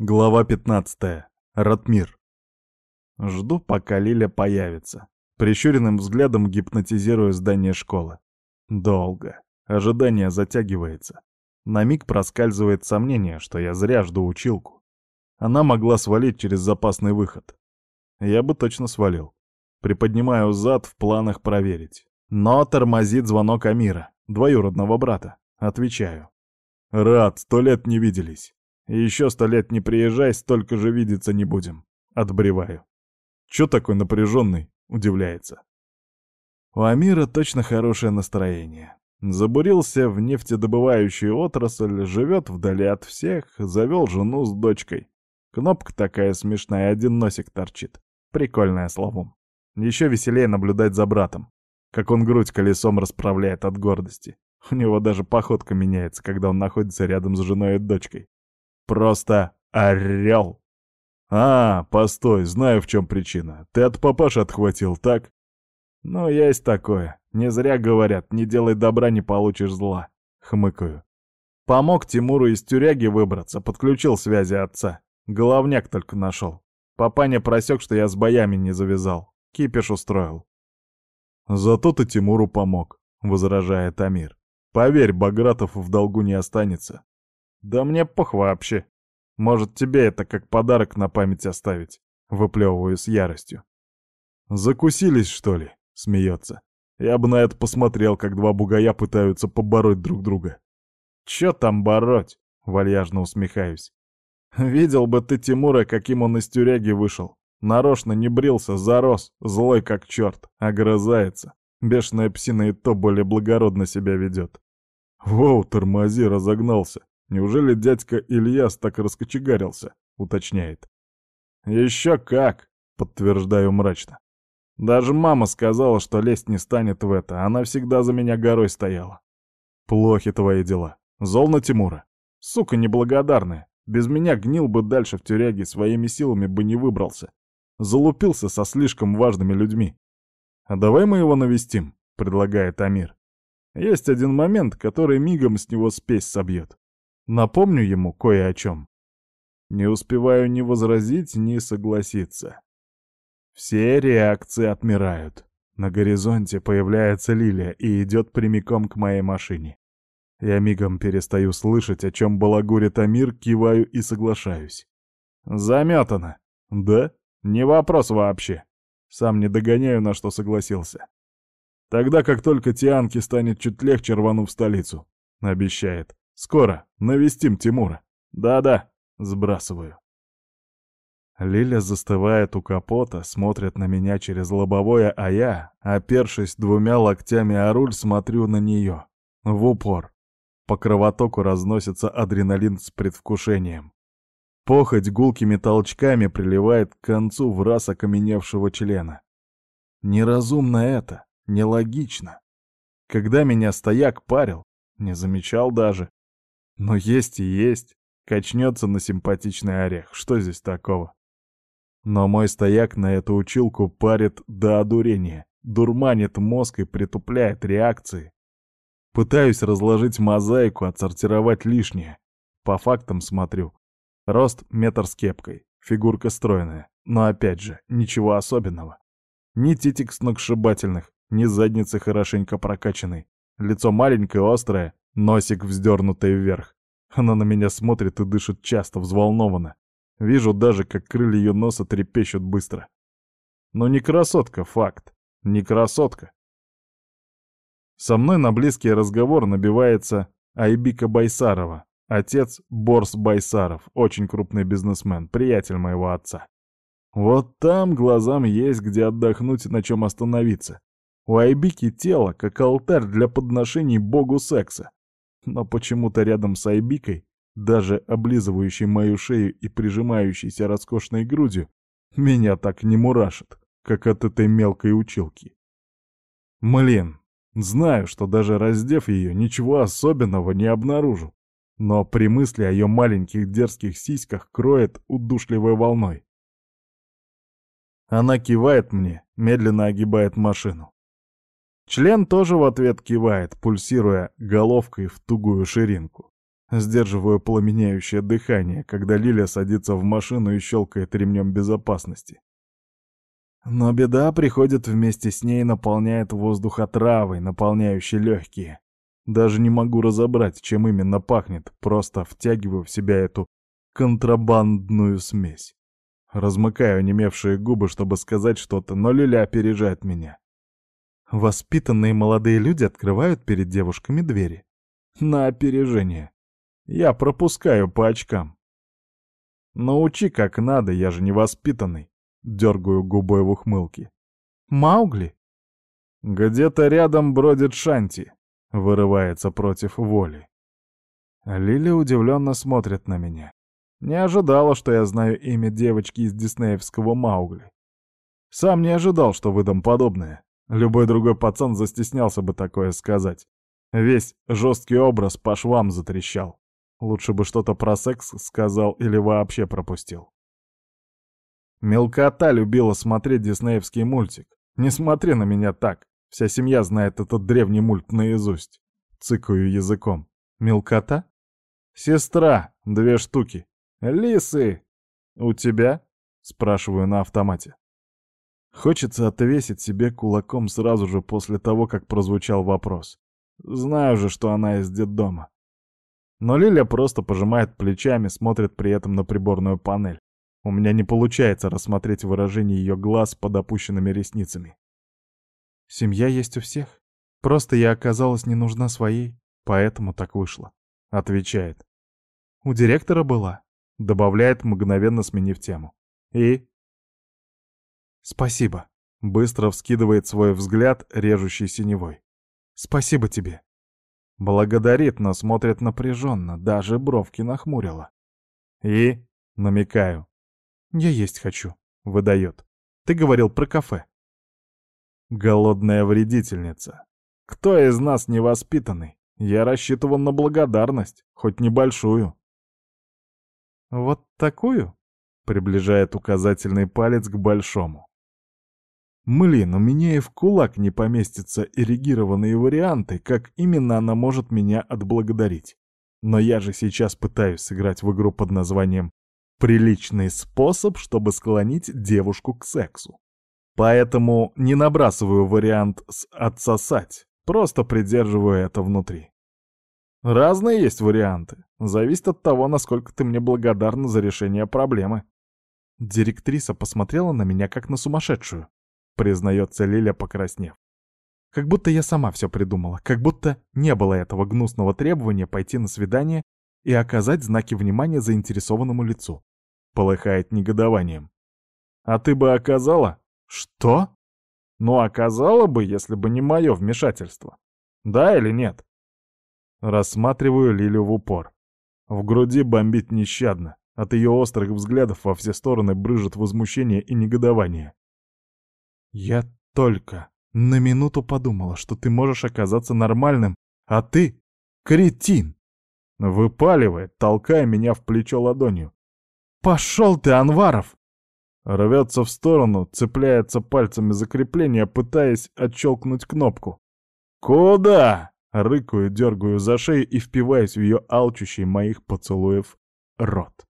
Глава 15. Ратмир. Жду, пока Лиля появится. Прищуренным взглядом гипнотизирую здание школы. Долго. Ожидание затягивается. На миг проскальзывает сомнение, что я зря жду училку. Она могла свалить через запасный выход. Я бы точно свалил. Приподнимаю зад в планах проверить. Но тормозит звонок Амира, двоюродного брата. Отвечаю. Рад, сто лет не виделись. Еще сто лет не приезжай, столько же видеться не будем. Отбреваю. Че такой напряженный? Удивляется. У Амира точно хорошее настроение. Забурился в нефтедобывающую отрасль, живет вдали от всех, завел жену с дочкой. Кнопка такая смешная, один носик торчит. Прикольная словом. Еще веселее наблюдать за братом, как он грудь колесом расправляет от гордости. У него даже походка меняется, когда он находится рядом с женой и дочкой. Просто орел. А, постой, знаю, в чем причина. Ты от папаш отхватил, так? Ну, есть такое. Не зря говорят, не делай добра, не получишь зла. Хмыкаю. Помог Тимуру из тюряги выбраться, подключил связи отца. Головняк только нашел. Папаня просек, что я с боями не завязал. Кипиш устроил. «Зато ты Тимуру помог», — возражает Амир. «Поверь, Багратов в долгу не останется. Да мне пох вообще. Может, тебе это как подарок на память оставить?» Выплевываю с яростью. «Закусились, что ли?» — смеется. «Я бы на это посмотрел, как два бугая пытаются побороть друг друга». «Чё там бороть?» — вальяжно усмехаюсь. «Видел бы ты Тимура, каким он из тюряги вышел. Нарочно не брился, зарос, злой как черт, огрызается. Бешеная псина и то более благородно себя ведет. Воу, тормози, разогнался. Неужели дядька Ильяс так раскочегарился?» — уточняет. «Еще как!» — подтверждаю мрачно. «Даже мама сказала, что лезть не станет в это. Она всегда за меня горой стояла». «Плохи твои дела. Зол на Тимура. Сука неблагодарная. Без меня гнил бы дальше в тюряге, своими силами бы не выбрался. Залупился со слишком важными людьми. «А давай мы его навестим», — предлагает Амир. «Есть один момент, который мигом с него спесь собьет». Напомню ему кое о чем. Не успеваю ни возразить, ни согласиться. Все реакции отмирают. На горизонте появляется Лилия и идет прямиком к моей машине. Я мигом перестаю слышать, о чем балагурит Амир, киваю и соглашаюсь. Заметано. Да? Не вопрос вообще. Сам не догоняю, на что согласился. Тогда, как только Тианке станет чуть легче, рвану в столицу. Обещает. Скоро навестим Тимура. Да-да, сбрасываю. Лиля застывает у капота, смотрит на меня через лобовое, а я, опершись двумя локтями о руль, смотрю на нее. В упор. По кровотоку разносится адреналин с предвкушением. Похоть гулкими толчками приливает к концу в раз окаменевшего члена. Неразумно это, нелогично. Когда меня стояк парил, не замечал даже, но есть и есть. Качнется на симпатичный орех. Что здесь такого? Но мой стояк на эту училку парит до одурения, дурманит мозг и притупляет реакции. Пытаюсь разложить мозаику, отсортировать лишнее. По фактам смотрю. Рост метр с кепкой, фигурка стройная, но опять же, ничего особенного. Ни титик сногсшибательных, ни задницы хорошенько прокачанной. Лицо маленькое, острое, Носик вздернутый вверх. Она на меня смотрит и дышит часто, взволнованно. Вижу даже, как крылья ее носа трепещут быстро. Но не красотка, факт. Не красотка. Со мной на близкий разговор набивается Айбика Байсарова. Отец Борс Байсаров, очень крупный бизнесмен, приятель моего отца. Вот там глазам есть где отдохнуть и на чем остановиться. У Айбики тело, как алтарь для подношений богу секса. А но почему-то рядом с Айбикой, даже облизывающей мою шею и прижимающейся роскошной грудью, меня так не мурашит, как от этой мелкой училки. Млин, знаю, что даже раздев ее, ничего особенного не обнаружу, но при мысли о ее маленьких дерзких сиськах кроет удушливой волной. Она кивает мне, медленно огибает машину. Член тоже в ответ кивает, пульсируя головкой в тугую ширинку. Сдерживаю пламеняющее дыхание, когда Лиля садится в машину и щелкает ремнем безопасности. Но беда приходит вместе с ней и наполняет воздух отравой, наполняющей легкие. Даже не могу разобрать, чем именно пахнет, просто втягиваю в себя эту контрабандную смесь. Размыкаю немевшие губы, чтобы сказать что-то, но Лиля опережает меня. Воспитанные молодые люди открывают перед девушками двери. На опережение. Я пропускаю по очкам. Научи как надо, я же невоспитанный. Дергаю губой в ухмылке. Маугли? Где-то рядом бродит Шанти. Вырывается против воли. Лили удивленно смотрит на меня. Не ожидала, что я знаю имя девочки из диснеевского Маугли. Сам не ожидал, что выдам подобное. Любой другой пацан застеснялся бы такое сказать. Весь жесткий образ по швам затрещал. Лучше бы что-то про секс сказал или вообще пропустил. Мелкота любила смотреть диснеевский мультик. Не смотри на меня так. Вся семья знает этот древний мульт наизусть. Цыкаю языком. Мелкота? Сестра. Две штуки. Лисы. У тебя? Спрашиваю на автомате. Хочется отвесить себе кулаком сразу же после того, как прозвучал вопрос. Знаю же, что она из детдома. Но Лиля просто пожимает плечами, смотрит при этом на приборную панель. У меня не получается рассмотреть выражение ее глаз под опущенными ресницами. «Семья есть у всех. Просто я оказалась не нужна своей, поэтому так вышло», — отвечает. «У директора была», — добавляет, мгновенно сменив тему. «И «Спасибо», — быстро вскидывает свой взгляд, режущий синевой. «Спасибо тебе». Благодарит, но смотрит напряженно, даже бровки нахмурила. «И?» — намекаю. «Я есть хочу», — выдает. «Ты говорил про кафе». «Голодная вредительница. Кто из нас невоспитанный? Я рассчитывал на благодарность, хоть небольшую». «Вот такую?» — приближает указательный палец к большому. Блин, у меня и в кулак не поместятся эрегированные варианты, как именно она может меня отблагодарить. Но я же сейчас пытаюсь сыграть в игру под названием «Приличный способ, чтобы склонить девушку к сексу». Поэтому не набрасываю вариант с «отсосать», просто придерживаю это внутри. Разные есть варианты. Зависит от того, насколько ты мне благодарна за решение проблемы. Директриса посмотрела на меня как на сумасшедшую. — признается Лиля, покраснев. Как будто я сама все придумала, как будто не было этого гнусного требования пойти на свидание и оказать знаки внимания заинтересованному лицу. Полыхает негодованием. «А ты бы оказала?» «Что?» «Ну, оказала бы, если бы не мое вмешательство. Да или нет?» Рассматриваю Лилю в упор. В груди бомбит нещадно. От ее острых взглядов во все стороны брыжет возмущение и негодование. Я только на минуту подумала, что ты можешь оказаться нормальным, а ты — кретин. Выпаливает, толкая меня в плечо ладонью. «Пошел ты, Анваров!» Рвется в сторону, цепляется пальцами за крепление, пытаясь отщелкнуть кнопку. «Куда?» — рыкаю, дергаю за шею и впиваюсь в ее алчущий моих поцелуев рот.